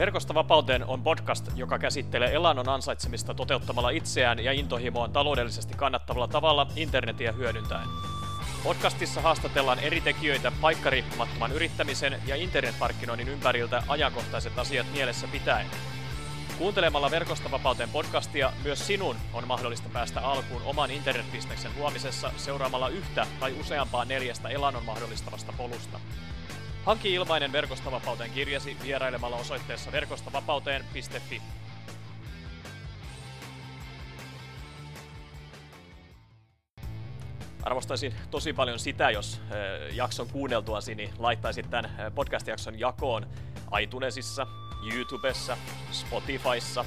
Verkosta vapauteen on podcast, joka käsittelee elannon ansaitsemista toteuttamalla itseään ja intohimoaan taloudellisesti kannattavalla tavalla internetiä hyödyntäen. Podcastissa haastatellaan eri tekijöitä paikkariippumattoman yrittämisen ja internetmarkkinoinnin ympäriltä ajankohtaiset asiat mielessä pitäen. Kuuntelemalla Verkosta vapauteen podcastia myös sinun on mahdollista päästä alkuun oman internetbisneksen luomisessa seuraamalla yhtä tai useampaa neljästä elannon mahdollistavasta polusta. Hanki ilmainen Verkostavapauteen kirjasi vierailemalla osoitteessa verkostavapauteen.fi. Arvostaisin tosi paljon sitä, jos jakson kuunneltuasi niin laittaisit tämän podcast-jakson jakoon iTunesissa, YouTubessa, Spotifyssa,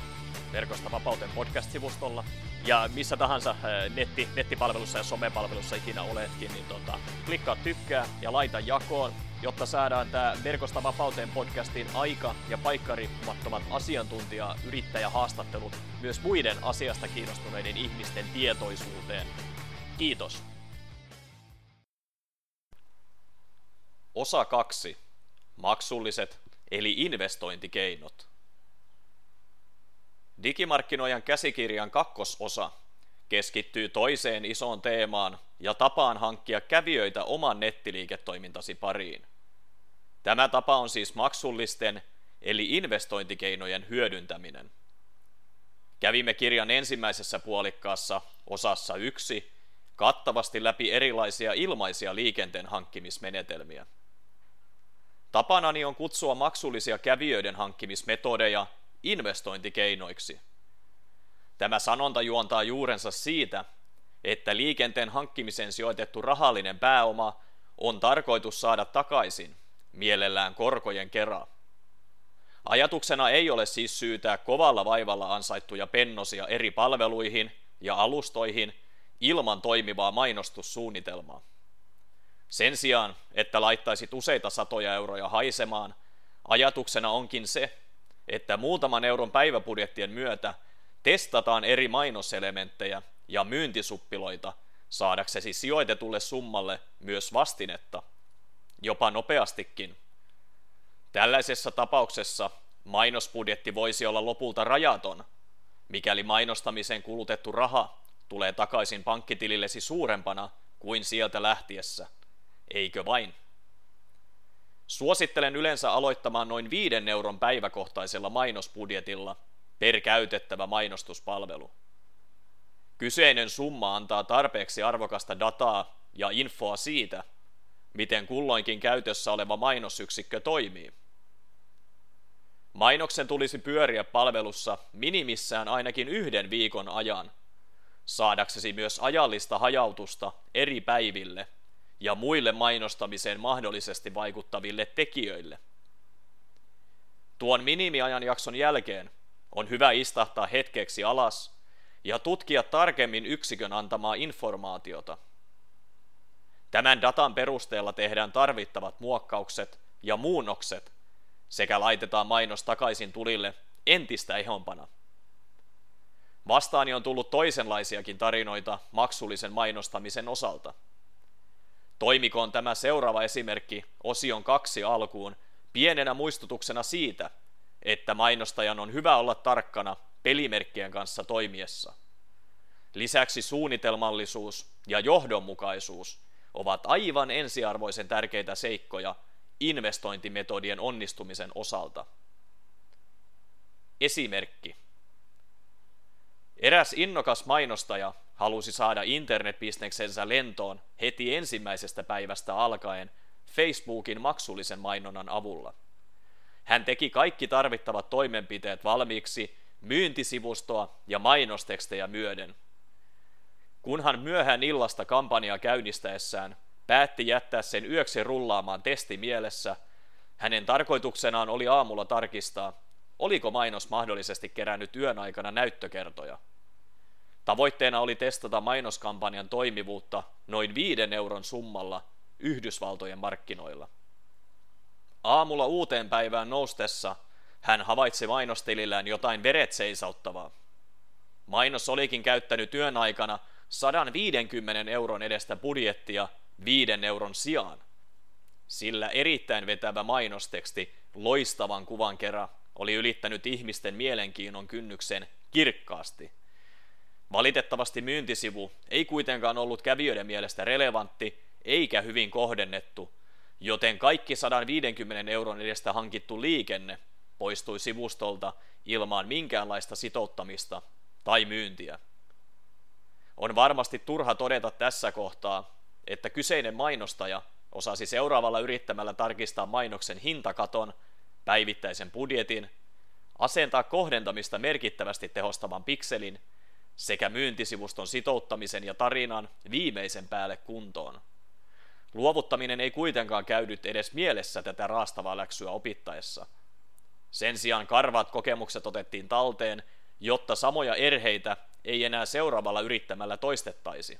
Verkosta vapauteen podcast-sivustolla ja missä tahansa netti, nettipalvelussa ja somepalvelussa ikinä oletkin, niin tota, klikkaa tykkää ja laita jakoon jotta saadaan tämä Verkosta vapauteen podcastin aika- ja paikkariippumattomat asiantuntija yrittäjähaastattelut myös muiden asiasta kiinnostuneiden ihmisten tietoisuuteen. Kiitos. Osa 2. Maksulliset eli investointikeinot. Digimarkkinoijan käsikirjan kakkososa keskittyy toiseen isoon teemaan ja tapaan hankkia kävijöitä oman nettiliiketoimintasi pariin. Tämä tapa on siis maksullisten eli investointikeinojen hyödyntäminen. Kävimme kirjan ensimmäisessä puolikkaassa osassa yksi kattavasti läpi erilaisia ilmaisia liikenteen hankkimismenetelmiä. Tapanani on kutsua maksullisia kävijöiden hankkimismetodeja investointikeinoiksi. Tämä sanonta juontaa juurensa siitä, että liikenteen hankkimiseen sijoitettu rahallinen pääoma on tarkoitus saada takaisin mielellään korkojen kera. Ajatuksena ei ole siis syytää kovalla vaivalla ansaittuja pennosia eri palveluihin ja alustoihin ilman toimivaa mainostussuunnitelmaa. Sen sijaan, että laittaisit useita satoja euroja haisemaan, ajatuksena onkin se, että muutaman euron päiväbudjettien myötä testataan eri mainoselementtejä ja myyntisuppiloita saadaksesi sijoitetulle summalle myös vastinetta – jopa nopeastikin. Tällaisessa tapauksessa mainosbudjetti voisi olla lopulta rajaton, mikäli mainostamiseen kulutettu raha tulee takaisin pankkitilillesi suurempana kuin sieltä lähtiessä. Eikö vain? Suosittelen yleensä aloittamaan noin viiden euron päiväkohtaisella mainosbudjetilla per käytettävä mainostuspalvelu. Kyseinen summa antaa tarpeeksi arvokasta dataa ja infoa siitä, miten kulloinkin käytössä oleva mainosyksikkö toimii. Mainoksen tulisi pyöriä palvelussa minimissään ainakin yhden viikon ajan, saadaksesi myös ajallista hajautusta eri päiville ja muille mainostamiseen mahdollisesti vaikuttaville tekijöille. Tuon minimiajan jakson jälkeen on hyvä istahtaa hetkeksi alas ja tutkia tarkemmin yksikön antamaa informaatiota – Tämän datan perusteella tehdään tarvittavat muokkaukset ja muunnokset sekä laitetaan mainos takaisin tulille entistä ehompana. Vastaani on tullut toisenlaisiakin tarinoita maksullisen mainostamisen osalta. Toimikoon tämä seuraava esimerkki osion kaksi alkuun pienenä muistutuksena siitä, että mainostajan on hyvä olla tarkkana pelimerkkien kanssa toimiessa. Lisäksi suunnitelmallisuus ja johdonmukaisuus ovat aivan ensiarvoisen tärkeitä seikkoja investointimetodien onnistumisen osalta. Esimerkki. Eräs innokas mainostaja halusi saada internetbisneksensä lentoon heti ensimmäisestä päivästä alkaen Facebookin maksullisen mainonnan avulla. Hän teki kaikki tarvittavat toimenpiteet valmiiksi myyntisivustoa ja mainostekstejä myöden – kunhan myöhään illasta kampanjaa käynnistäessään päätti jättää sen yöksi rullaamaan testi mielessä, hänen tarkoituksenaan oli aamulla tarkistaa, oliko mainos mahdollisesti kerännyt yön aikana näyttökertoja. Tavoitteena oli testata mainoskampanjan toimivuutta noin viiden euron summalla Yhdysvaltojen markkinoilla. Aamulla uuteen päivään noustessa hän havaitsi mainostilillään jotain veret seisauttavaa. Mainos olikin käyttänyt yön aikana 150 euron edestä budjettia 5 euron sijaan. Sillä erittäin vetävä mainosteksti loistavan kuvan kerran oli ylittänyt ihmisten mielenkiinnon kynnyksen kirkkaasti. Valitettavasti myyntisivu ei kuitenkaan ollut kävijöiden mielestä relevantti eikä hyvin kohdennettu, joten kaikki 150 euron edestä hankittu liikenne poistui sivustolta ilman minkäänlaista sitouttamista tai myyntiä. On varmasti turha todeta tässä kohtaa, että kyseinen mainostaja osasi seuraavalla yrittämällä tarkistaa mainoksen hintakaton, päivittäisen budjetin, asentaa kohdentamista merkittävästi tehostavan pikselin sekä myyntisivuston sitouttamisen ja tarinan viimeisen päälle kuntoon. Luovuttaminen ei kuitenkaan käynyt edes mielessä tätä raastavaa läksyä opittaessa. Sen sijaan karvaat kokemukset otettiin talteen, jotta samoja erheitä ei enää seuraavalla yrittämällä toistettaisi.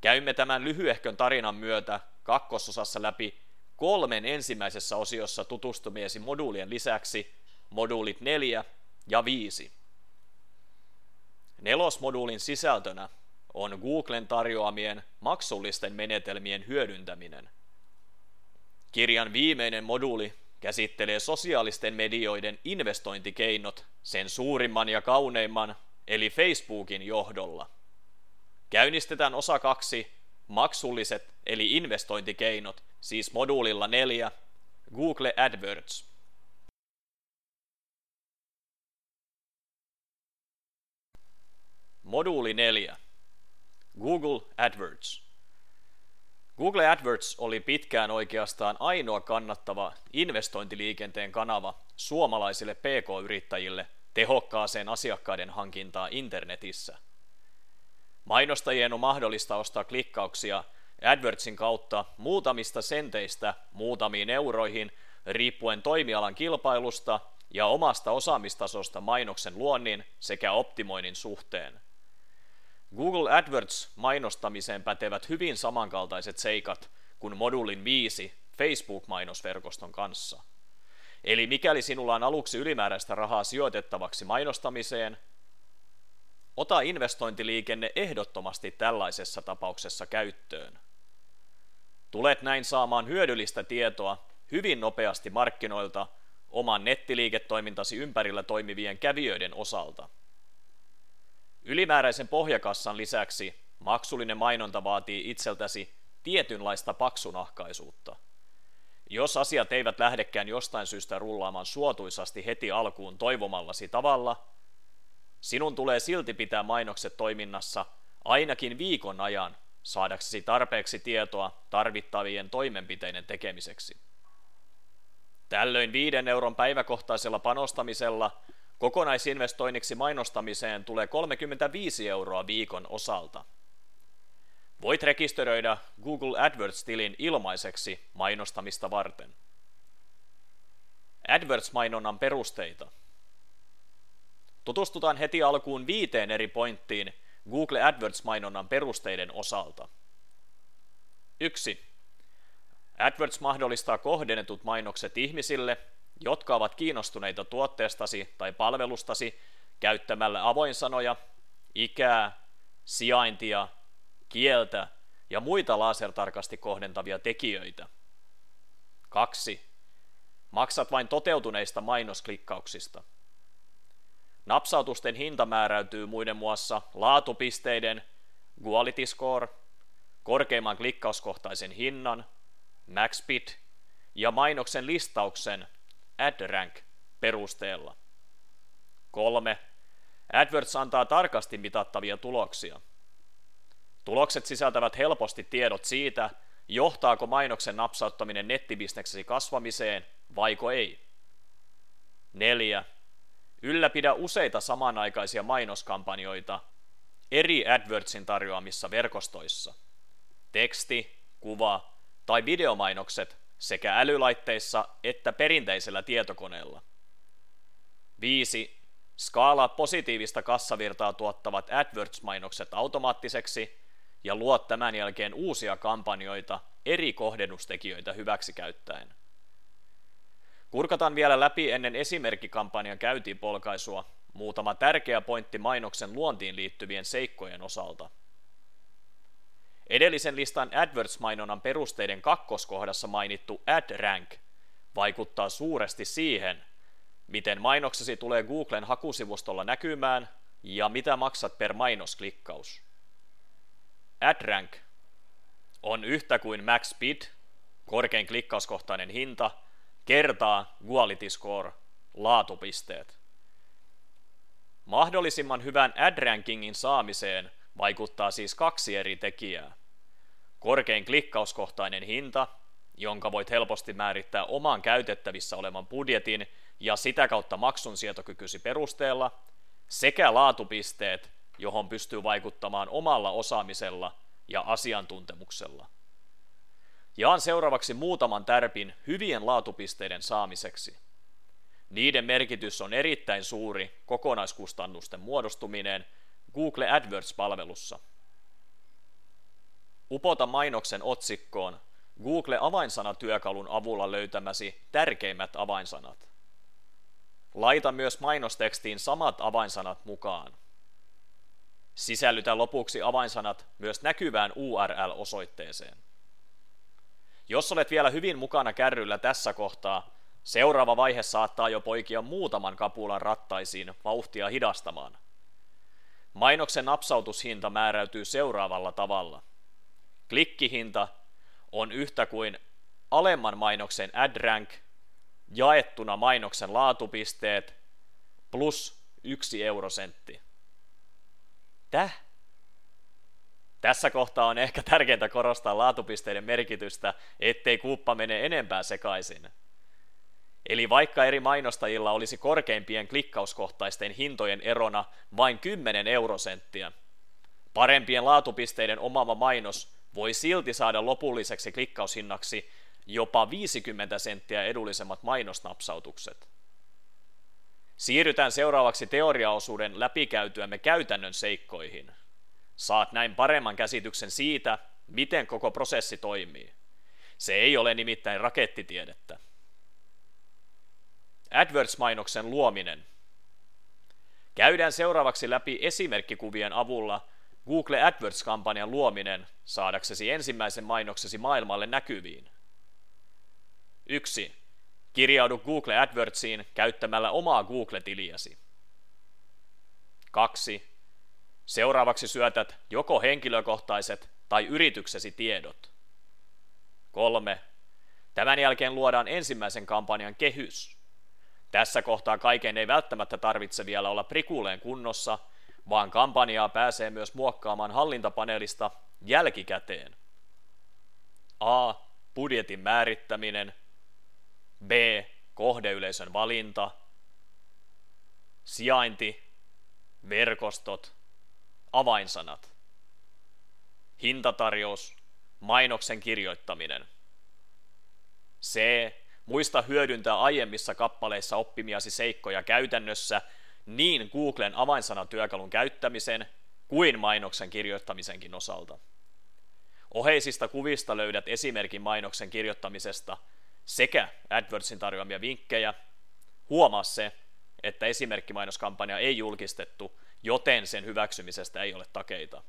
Käymme tämän lyhyehkön tarinan myötä kakkososassa läpi kolmen ensimmäisessä osiossa tutustumiesi moduulien lisäksi moduulit 4 ja 5. Nelosmoduulin sisältönä on Googlen tarjoamien maksullisten menetelmien hyödyntäminen. Kirjan viimeinen moduuli käsittelee sosiaalisten medioiden investointikeinot sen suurimman ja kauneimman, eli Facebookin johdolla. Käynnistetään osa kaksi, maksulliset eli investointikeinot, siis moduulilla neljä, Google AdWords. Moduuli 4. Google AdWords. Google AdWords oli pitkään oikeastaan ainoa kannattava investointiliikenteen kanava suomalaisille PK-yrittäjille tehokkaaseen asiakkaiden hankintaa internetissä. Mainostajien on mahdollista ostaa klikkauksia AdWordsin kautta muutamista senteistä muutamiin euroihin riippuen toimialan kilpailusta ja omasta osaamistasosta mainoksen luonnin sekä optimoinnin suhteen. Google AdWords mainostamiseen pätevät hyvin samankaltaiset seikat kuin modulin 5 Facebook-mainosverkoston kanssa. Eli mikäli sinulla on aluksi ylimääräistä rahaa sijoitettavaksi mainostamiseen, ota investointiliikenne ehdottomasti tällaisessa tapauksessa käyttöön. Tulet näin saamaan hyödyllistä tietoa hyvin nopeasti markkinoilta oman nettiliiketoimintasi ympärillä toimivien kävijöiden osalta – Ylimääräisen pohjakassan lisäksi maksullinen mainonta vaatii itseltäsi tietynlaista paksunahkaisuutta. Jos asiat eivät lähdekään jostain syystä rullaamaan suotuisasti heti alkuun toivomallasi tavalla, sinun tulee silti pitää mainokset toiminnassa ainakin viikon ajan saadaksesi tarpeeksi tietoa tarvittavien toimenpiteiden tekemiseksi. Tällöin viiden euron päiväkohtaisella panostamisella – Kokonaisinvestoinniksi mainostamiseen tulee 35 euroa viikon osalta. Voit rekisteröidä Google AdWords-tilin ilmaiseksi mainostamista varten. AdWords-mainonnan perusteita. Tutustutaan heti alkuun viiteen eri pointtiin Google AdWords-mainonnan perusteiden osalta. 1. AdWords mahdollistaa kohdennetut mainokset ihmisille, jotka ovat kiinnostuneita tuotteestasi tai palvelustasi käyttämällä avoinsanoja, ikää, sijaintia, kieltä ja muita lasertarkasti kohdentavia tekijöitä. 2. Maksat vain toteutuneista mainosklikkauksista. Napsautusten hinta määräytyy muiden muassa laatupisteiden, quality score, korkeimman klikkauskohtaisen hinnan, maxbid ja mainoksen listauksen AdRank perusteella. 3. AdWords antaa tarkasti mitattavia tuloksia. Tulokset sisältävät helposti tiedot siitä, johtaako mainoksen napsauttaminen nettibisneksesi kasvamiseen vaiko ei. 4. Ylläpidä useita samanaikaisia mainoskampanjoita eri AdWordsin tarjoamissa verkostoissa. Teksti, kuva tai videomainokset sekä älylaitteissa että perinteisellä tietokoneella. 5. Skaalaa positiivista kassavirtaa tuottavat AdWords-mainokset automaattiseksi ja luo tämän jälkeen uusia kampanjoita eri kohdennustekijöitä hyväksikäyttäen. Kurkataan vielä läpi ennen esimerkkikampanjan käyntiin polkaisua muutama tärkeä pointti mainoksen luontiin liittyvien seikkojen osalta – Edellisen listan AdWords-mainonnan perusteiden kakkoskohdassa mainittu AdRank vaikuttaa suuresti siihen, miten mainoksesi tulee Googlen hakusivustolla näkymään ja mitä maksat per mainosklikkaus. AdRank on yhtä kuin max bid, korkein klikkauskohtainen hinta, kertaa quality score, laatupisteet. Mahdollisimman hyvän ad-rankingin saamiseen vaikuttaa siis kaksi eri tekijää. Korkein klikkauskohtainen hinta, jonka voit helposti määrittää oman käytettävissä olevan budjetin ja sitä kautta maksun sietokykysi perusteella, sekä laatupisteet, johon pystyy vaikuttamaan omalla osaamisella ja asiantuntemuksella. Jaan seuraavaksi muutaman tärpin hyvien laatupisteiden saamiseksi. Niiden merkitys on erittäin suuri kokonaiskustannusten muodostuminen Google AdWords-palvelussa. Upota mainoksen otsikkoon Google avainsanatyökalun avulla löytämäsi tärkeimmät avainsanat. Laita myös mainostekstiin samat avainsanat mukaan. Sisällytä lopuksi avainsanat myös näkyvään URL-osoitteeseen. Jos olet vielä hyvin mukana kärryllä tässä kohtaa, seuraava vaihe saattaa jo poikia muutaman kapulan rattaisiin vauhtia hidastamaan. Mainoksen napsautushinta määräytyy seuraavalla tavalla. Klikkihinta on yhtä kuin alemman mainoksen ad rank jaettuna mainoksen laatupisteet plus yksi eurosentti. Täh? Tässä kohtaa on ehkä tärkeintä korostaa laatupisteiden merkitystä, ettei kuuppa mene enempää sekaisin. Eli vaikka eri mainostajilla olisi korkeimpien klikkauskohtaisten hintojen erona vain 10 eurosenttiä, parempien laatupisteiden omava mainos voi silti saada lopulliseksi klikkaushinnaksi jopa 50 senttiä edullisemmat mainosnapsautukset. Siirrytään seuraavaksi teoriaosuuden läpikäytyämme käytännön seikkoihin. Saat näin paremman käsityksen siitä, miten koko prosessi toimii. Se ei ole nimittäin rakettitiedettä. AdWords-mainoksen luominen. Käydään seuraavaksi läpi esimerkkikuvien avulla Google AdWords-kampanjan luominen saadaksesi ensimmäisen mainoksesi maailmalle näkyviin. 1. Kirjaudu Google AdWordsiin käyttämällä omaa Google-tiliäsi. 2. Seuraavaksi syötät joko henkilökohtaiset tai yrityksesi tiedot. 3. Tämän jälkeen luodaan ensimmäisen kampanjan kehys. Tässä kohtaa kaiken ei välttämättä tarvitse vielä olla prikuuleen kunnossa, vaan kampanjaa pääsee myös muokkaamaan hallintapaneelista jälkikäteen. A. Budjetin määrittäminen. B. Kohdeyleisön valinta. Sijainti. Verkostot. Avainsanat. Hintatarjous. Mainoksen kirjoittaminen. C. Muista hyödyntää aiemmissa kappaleissa oppimiasi seikkoja käytännössä niin Googlen avainsanatyökalun käyttämisen kuin mainoksen kirjoittamisenkin osalta. Oheisista kuvista löydät esimerkin mainoksen kirjoittamisesta sekä AdWordsin tarjoamia vinkkejä. Huomaa se, että esimerkkimaiноskampanja ei julkistettu, joten sen hyväksymisestä ei ole takeita.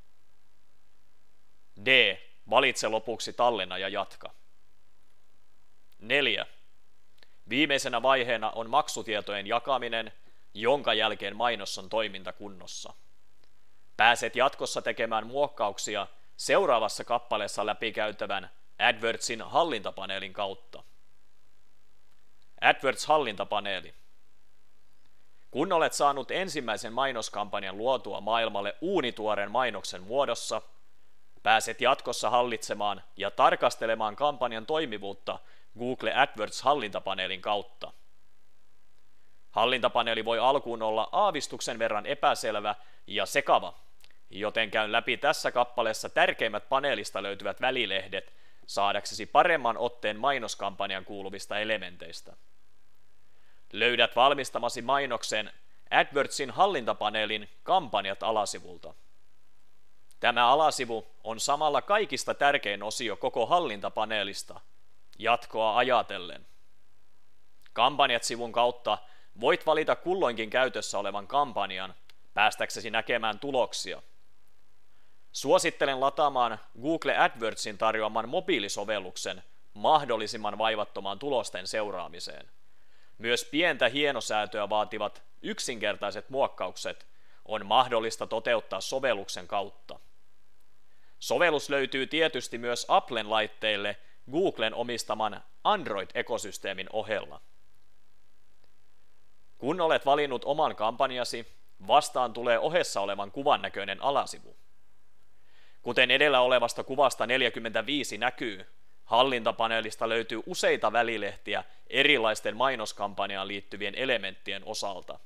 D. Valitse lopuksi tallenna ja jatka. 4. Viimeisenä vaiheena on maksutietojen jakaminen, jonka jälkeen mainos on toimintakunnossa. Pääset jatkossa tekemään muokkauksia seuraavassa kappaleessa läpikäytävän AdWordsin hallintapaneelin kautta. AdWords-hallintapaneeli. Kun olet saanut ensimmäisen mainoskampanjan luotua maailmalle uunituoren mainoksen muodossa, pääset jatkossa hallitsemaan ja tarkastelemaan kampanjan toimivuutta Google AdWords-hallintapaneelin kautta. Hallintapaneeli voi alkuun olla aavistuksen verran epäselvä ja sekava, joten käyn läpi tässä kappaleessa tärkeimmät paneelista löytyvät välilehdet saadaksesi paremman otteen mainoskampanjan kuuluvista elementeistä. Löydät valmistamasi mainoksen AdWordsin hallintapaneelin kampanjat alasivulta. Tämä alasivu on samalla kaikista tärkein osio koko hallintapaneelista, jatkoa ajatellen. Kampanjat-sivun kautta voit valita kulloinkin käytössä olevan kampanjan päästäksesi näkemään tuloksia. Suosittelen lataamaan Google AdWordsin tarjoaman mobiilisovelluksen mahdollisimman vaivattomaan tulosten seuraamiseen. Myös pientä hienosäätöä vaativat yksinkertaiset muokkaukset on mahdollista toteuttaa sovelluksen kautta. Sovellus löytyy tietysti myös Applen laitteille Googlen omistaman Android-ekosysteemin ohella. Kun olet valinnut oman kampanjasi, vastaan tulee ohessa olevan kuvan näköinen alasivu. Kuten edellä olevasta kuvasta 45 näkyy, hallintapaneelista löytyy useita välilehtiä erilaisten mainoskampanjaan liittyvien elementtien osalta.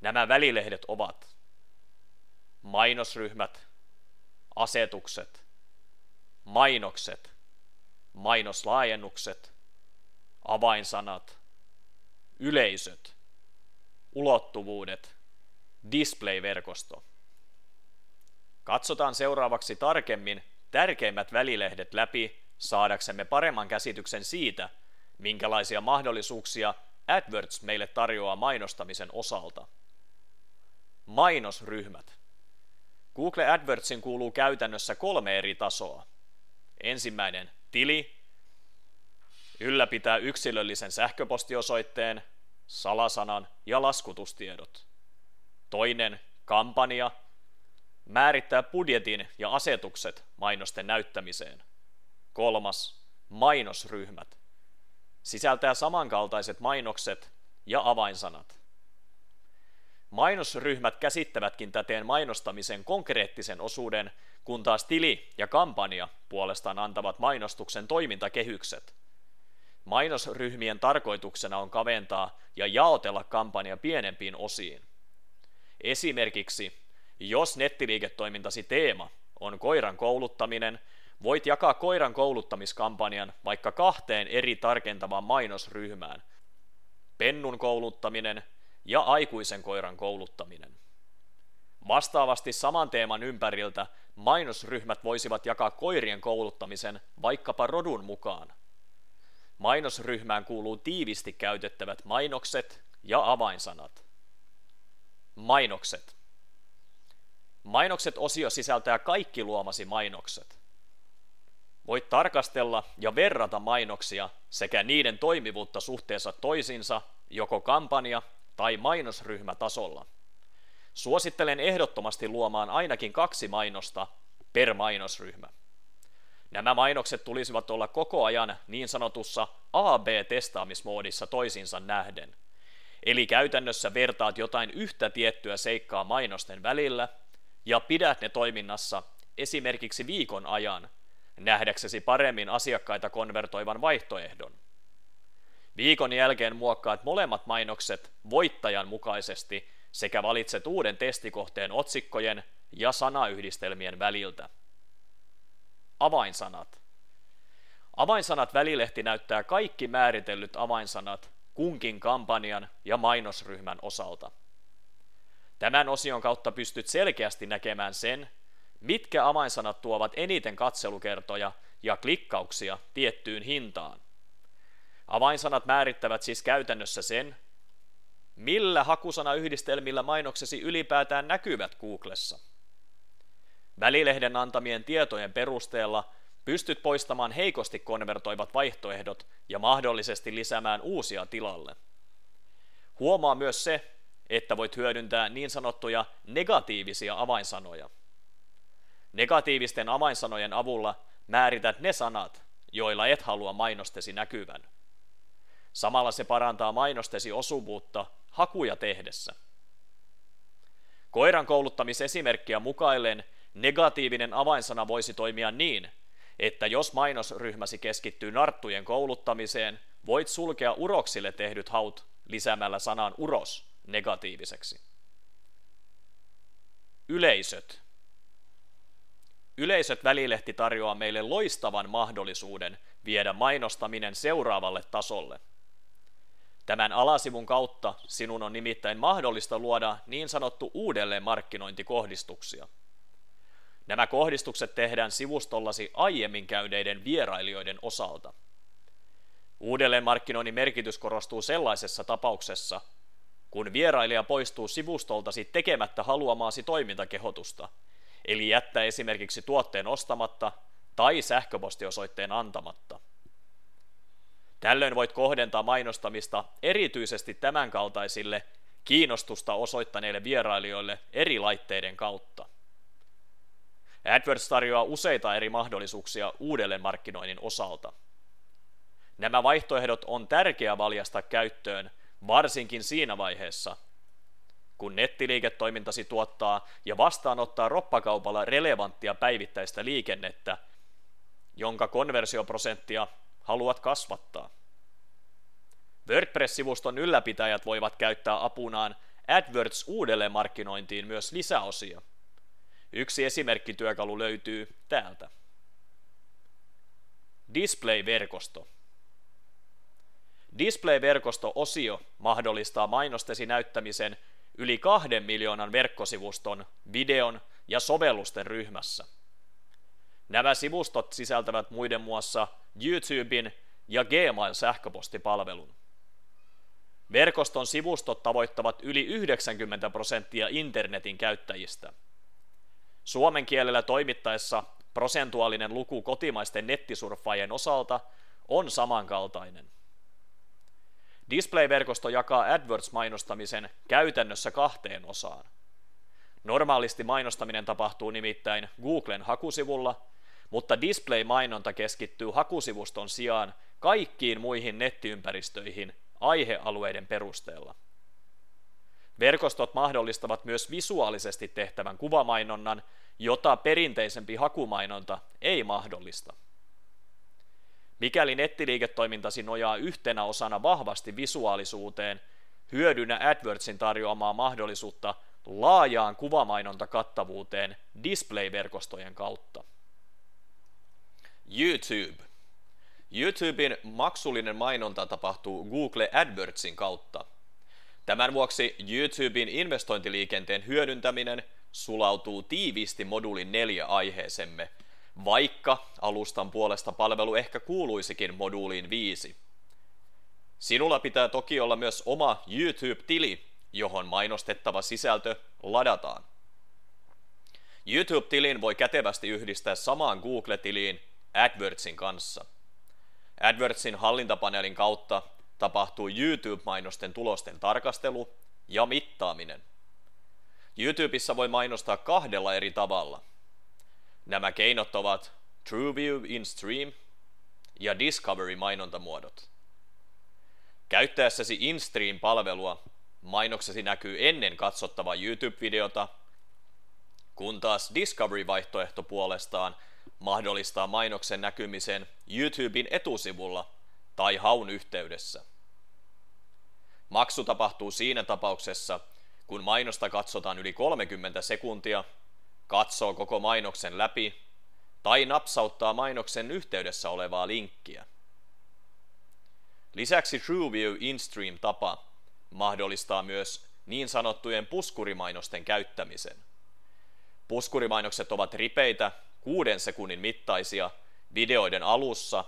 Nämä välilehdet ovat mainosryhmät, asetukset, mainokset, mainoslaajennukset, avainsanat, yleisöt, ulottuvuudet, display-verkosto. Katsotaan seuraavaksi tarkemmin tärkeimmät välilehdet läpi saadaksemme paremman käsityksen siitä, minkälaisia mahdollisuuksia AdWords meille tarjoaa mainostamisen osalta. Mainosryhmät. Google AdWordsin kuuluu käytännössä kolme eri tasoa. Ensimmäinen, tili, ylläpitää yksilöllisen sähköpostiosoitteen, salasanan ja laskutustiedot. Toinen, kampanja, määrittää budjetin ja asetukset mainosten näyttämiseen. Kolmas, mainosryhmät, sisältää samankaltaiset mainokset ja avainsanat. Mainosryhmät käsittävätkin täteen mainostamisen konkreettisen osuuden, kun taas tili ja kampanja puolestaan antavat mainostuksen toimintakehykset. Mainosryhmien tarkoituksena on kaventaa ja jaotella kampanja pienempiin osiin. Esimerkiksi, jos nettiliiketoimintasi teema on koiran kouluttaminen, voit jakaa koiran kouluttamiskampanjan vaikka kahteen eri tarkentavaan mainosryhmään. Pennun kouluttaminen ja aikuisen koiran kouluttaminen. Vastaavasti saman teeman ympäriltä mainosryhmät voisivat jakaa koirien kouluttamisen vaikkapa rodun mukaan. Mainosryhmään kuuluu tiivisti käytettävät mainokset ja avainsanat. Mainokset. Mainokset-osio sisältää kaikki luomasi mainokset. Voit tarkastella ja verrata mainoksia sekä niiden toimivuutta suhteessa toisiinsa joko kampanja- tai mainosryhmätasolla. Suosittelen ehdottomasti luomaan ainakin kaksi mainosta per mainosryhmä. Nämä mainokset tulisivat olla koko ajan niin sanotussa AB-testaamismoodissa toisinsa nähden. Eli käytännössä vertaat jotain yhtä tiettyä seikkaa mainosten välillä ja pidät ne toiminnassa esimerkiksi viikon ajan, nähdäksesi paremmin asiakkaita konvertoivan vaihtoehdon. Viikon jälkeen muokkaat molemmat mainokset voittajan mukaisesti sekä valitset uuden testikohteen otsikkojen ja sanayhdistelmien väliltä. Avainsanat. Avainsanat välilehti näyttää kaikki määritellyt avainsanat kunkin kampanjan ja mainosryhmän osalta. Tämän osion kautta pystyt selkeästi näkemään sen, mitkä avainsanat tuovat eniten katselukertoja ja klikkauksia tiettyyn hintaan. Avainsanat määrittävät siis käytännössä sen, millä hakusanayhdistelmillä mainoksesi ylipäätään näkyvät Googlessa. Välilehden antamien tietojen perusteella pystyt poistamaan heikosti konvertoivat vaihtoehdot ja mahdollisesti lisäämään uusia tilalle. Huomaa myös se, että voit hyödyntää niin sanottuja negatiivisia avainsanoja. Negatiivisten avainsanojen avulla määrität ne sanat, joilla et halua mainostesi näkyvän. Samalla se parantaa mainostesi osuvuutta hakuja tehdessä. Koiran kouluttamisesimerkkiä mukaillen negatiivinen avainsana voisi toimia niin, että jos mainosryhmäsi keskittyy narttujen kouluttamiseen, voit sulkea uroksille tehdyt haut lisäämällä sanan uros negatiiviseksi. Yleisöt. Yleisöt välilehti tarjoaa meille loistavan mahdollisuuden viedä mainostaminen seuraavalle tasolle – Tämän alasivun kautta sinun on nimittäin mahdollista luoda niin sanottu uudelleen markkinointikohdistuksia. Nämä kohdistukset tehdään sivustollasi aiemmin käyneiden vierailijoiden osalta. Uudelleenmarkkinoinnin merkitys korostuu sellaisessa tapauksessa, kun vierailija poistuu sivustoltasi tekemättä haluamaasi toimintakehotusta, eli jättää esimerkiksi tuotteen ostamatta tai sähköpostiosoitteen antamatta. Tällöin voit kohdentaa mainostamista erityisesti tämänkaltaisille kiinnostusta osoittaneille vierailijoille eri laitteiden kautta. AdWords tarjoaa useita eri mahdollisuuksia uudelleen markkinoinnin osalta. Nämä vaihtoehdot on tärkeää valjastaa käyttöön varsinkin siinä vaiheessa, kun nettiliiketoimintasi tuottaa ja vastaanottaa roppakaupalla relevanttia päivittäistä liikennettä, jonka konversioprosenttia haluat kasvattaa. WordPress-sivuston ylläpitäjät voivat käyttää apunaan AdWords uudelleenmarkkinointiin myös lisäosia. Yksi esimerkkityökalu löytyy täältä. Display-verkosto. Display-verkosto-osio mahdollistaa mainostesi näyttämisen yli kahden miljoonan verkkosivuston, videon ja sovellusten ryhmässä. Nämä sivustot sisältävät muiden muassa YouTuben ja Gmail-sähköpostipalvelun. Verkoston sivustot tavoittavat yli 90 prosenttia internetin käyttäjistä. Suomen kielellä toimittaessa prosentuaalinen luku kotimaisten nettisurffaajien osalta on samankaltainen. Display-verkosto jakaa AdWords-mainostamisen käytännössä kahteen osaan. Normaalisti mainostaminen tapahtuu nimittäin Googlen hakusivulla, mutta display-mainonta keskittyy hakusivuston sijaan kaikkiin muihin nettiympäristöihin aihealueiden perusteella. Verkostot mahdollistavat myös visuaalisesti tehtävän kuvamainonnan, jota perinteisempi hakumainonta ei mahdollista. Mikäli nettiliiketoimintasi nojaa yhtenä osana vahvasti visuaalisuuteen, hyödynnä AdWordsin tarjoamaa mahdollisuutta laajaan kuvamainonta-kattavuuteen display-verkostojen kautta. YouTube. YouTuben maksullinen mainonta tapahtuu Google AdWordsin kautta. Tämän vuoksi YouTuben investointiliikenteen hyödyntäminen sulautuu tiiviisti moduulin neljä aiheesemme – vaikka alustan puolesta palvelu ehkä kuuluisikin moduuliin 5. Sinulla pitää toki olla myös oma YouTube-tili, johon mainostettava sisältö ladataan. YouTube-tilin voi kätevästi yhdistää samaan Google-tiliin AdWordsin kanssa. AdWordsin hallintapaneelin kautta tapahtuu YouTube-mainosten tulosten tarkastelu ja mittaaminen. YouTubessa voi mainostaa kahdella eri tavalla – Nämä keinot ovat TrueView in-stream ja Discovery-mainontamuodot. Käyttäessäsi InStream-palvelua mainoksesi näkyy ennen katsottavaa YouTube-videota, kun taas Discovery-vaihtoehto puolestaan mahdollistaa mainoksen näkymisen YouTuben etusivulla tai haun yhteydessä. Maksu tapahtuu siinä tapauksessa, kun mainosta katsotaan yli 30 sekuntia katsoo koko mainoksen läpi tai napsauttaa mainoksen yhteydessä olevaa linkkiä. Lisäksi TrueView InStream-tapa mahdollistaa myös niin sanottujen puskurimainosten käyttämisen. Puskurimainokset ovat ripeitä, kuuden sekunnin mittaisia, videoiden alussa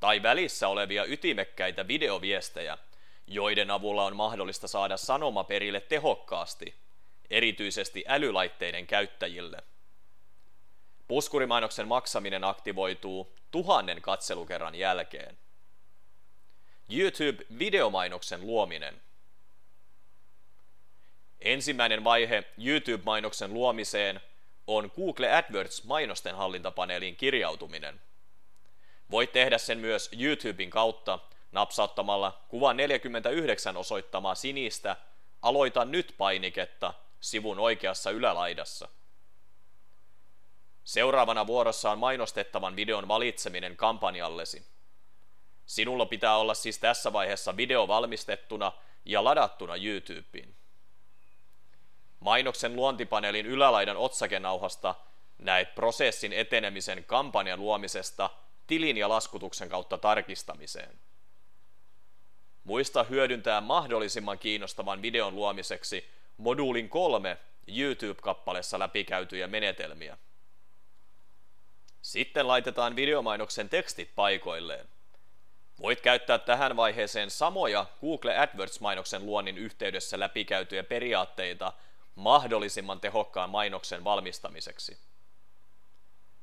tai välissä olevia ytimekkäitä videoviestejä, joiden avulla on mahdollista saada sanoma perille tehokkaasti – erityisesti älylaitteiden käyttäjille. Puskurimainoksen maksaminen aktivoituu tuhannen katselukerran jälkeen. YouTube-videomainoksen luominen. Ensimmäinen vaihe YouTube-mainoksen luomiseen on Google AdWords mainosten hallintapaneeliin kirjautuminen. Voit tehdä sen myös YouTuben kautta napsauttamalla kuva 49 osoittamaa sinistä Aloita nyt painiketta sivun oikeassa ylälaidassa. Seuraavana vuorossa on mainostettavan videon valitseminen kampanjallesi. Sinulla pitää olla siis tässä vaiheessa video valmistettuna ja ladattuna YouTubeen. Mainoksen luontipaneelin ylälaidan otsakenauhasta näet prosessin etenemisen kampanjan luomisesta tilin ja laskutuksen kautta tarkistamiseen. Muista hyödyntää mahdollisimman kiinnostavan videon luomiseksi moduulin kolme YouTube-kappaleessa läpikäytyjä menetelmiä. Sitten laitetaan videomainoksen tekstit paikoilleen. Voit käyttää tähän vaiheeseen samoja Google AdWords-mainoksen luonnin yhteydessä läpikäytyjä periaatteita mahdollisimman tehokkaan mainoksen valmistamiseksi.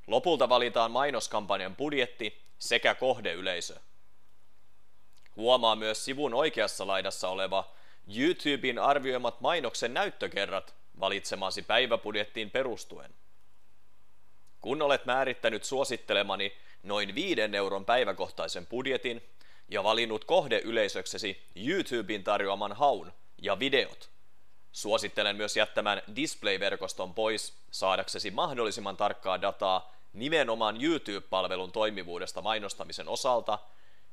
Lopulta valitaan mainoskampanjan budjetti sekä kohdeyleisö. Huomaa myös sivun oikeassa laidassa oleva YouTuben arvioimat mainoksen näyttökerrat valitsemasi päiväbudjettiin perustuen. Kun olet määrittänyt suosittelemani noin 5 euron päiväkohtaisen budjetin ja valinnut kohdeyleisöksesi YouTuben tarjoaman haun ja videot, suosittelen myös jättämään display-verkoston pois saadaksesi mahdollisimman tarkkaa dataa nimenomaan YouTube-palvelun toimivuudesta mainostamisen osalta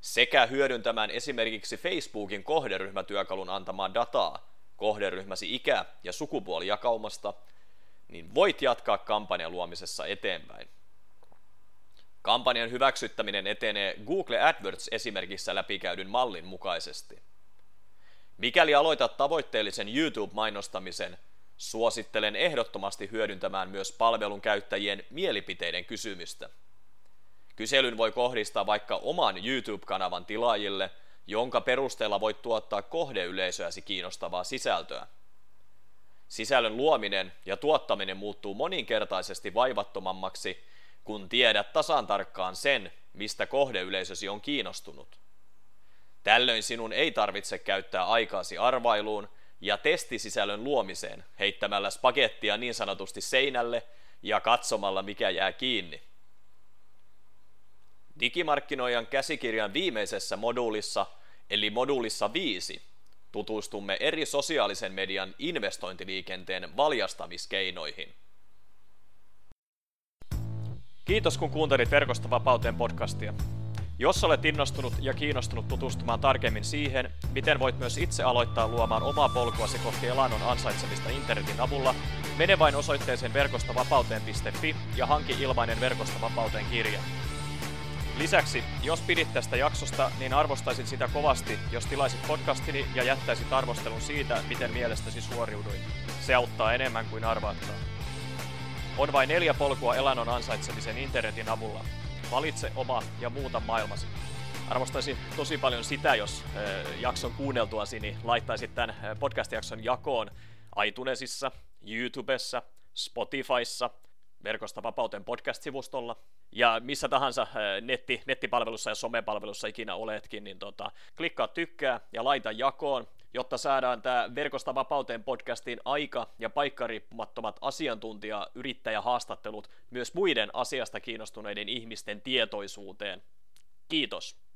sekä hyödyntämään esimerkiksi Facebookin kohderyhmätyökalun antamaa dataa kohderyhmäsi ikä- ja sukupuolijakaumasta, niin voit jatkaa kampanjan luomisessa eteenpäin. Kampanjan hyväksyttäminen etenee Google AdWords esimerkissä läpikäydyn mallin mukaisesti. Mikäli aloitat tavoitteellisen YouTube-mainostamisen, suosittelen ehdottomasti hyödyntämään myös palvelun käyttäjien mielipiteiden kysymystä. Kyselyn voi kohdistaa vaikka oman YouTube-kanavan tilaajille, jonka perusteella voit tuottaa kohdeyleisöäsi kiinnostavaa sisältöä. Sisällön luominen ja tuottaminen muuttuu moninkertaisesti vaivattomammaksi, kun tiedät tasan tarkkaan sen, mistä kohdeyleisösi on kiinnostunut. Tällöin sinun ei tarvitse käyttää aikaasi arvailuun ja testisisällön luomiseen heittämällä spagettia niin sanotusti seinälle ja katsomalla mikä jää kiinni. Digimarkkinoijan käsikirjan viimeisessä moduulissa, eli moduulissa 5, tutustumme eri sosiaalisen median investointiliikenteen valjastamiskeinoihin. Kiitos kun kuuntelit Verkostovapauteen podcastia. Jos olet innostunut ja kiinnostunut tutustumaan tarkemmin siihen, miten voit myös itse aloittaa luomaan omaa polkuasi kohti elannon ansaitsemista internetin avulla, mene vain osoitteeseen verkostovapauteen.fi ja hanki ilmainen Verkostovapauteen kirja. Lisäksi, jos pidit tästä jaksosta, niin arvostaisin sitä kovasti, jos tilaisit podcastini ja jättäisit arvostelun siitä, miten mielestäsi suoriuduin. Se auttaa enemmän kuin arvaattaa. On vain neljä polkua elannon ansaitsemisen internetin avulla. Valitse oma ja muuta maailmasi. Arvostaisin tosi paljon sitä, jos jakson kuunneltuasi niin laittaisit tämän podcast-jakson jakoon iTunesissa, YouTubessa, Spotifyssa, Verkosta vapauteen podcast-sivustolla ja missä tahansa netti, nettipalvelussa ja somepalvelussa ikinä oletkin, niin tota, klikkaa tykkää ja laita jakoon, jotta saadaan tämä Verkosta vapauteen podcastin aika- ja paikkariippumattomat asiantuntija-yrittäjähaastattelut myös muiden asiasta kiinnostuneiden ihmisten tietoisuuteen. Kiitos!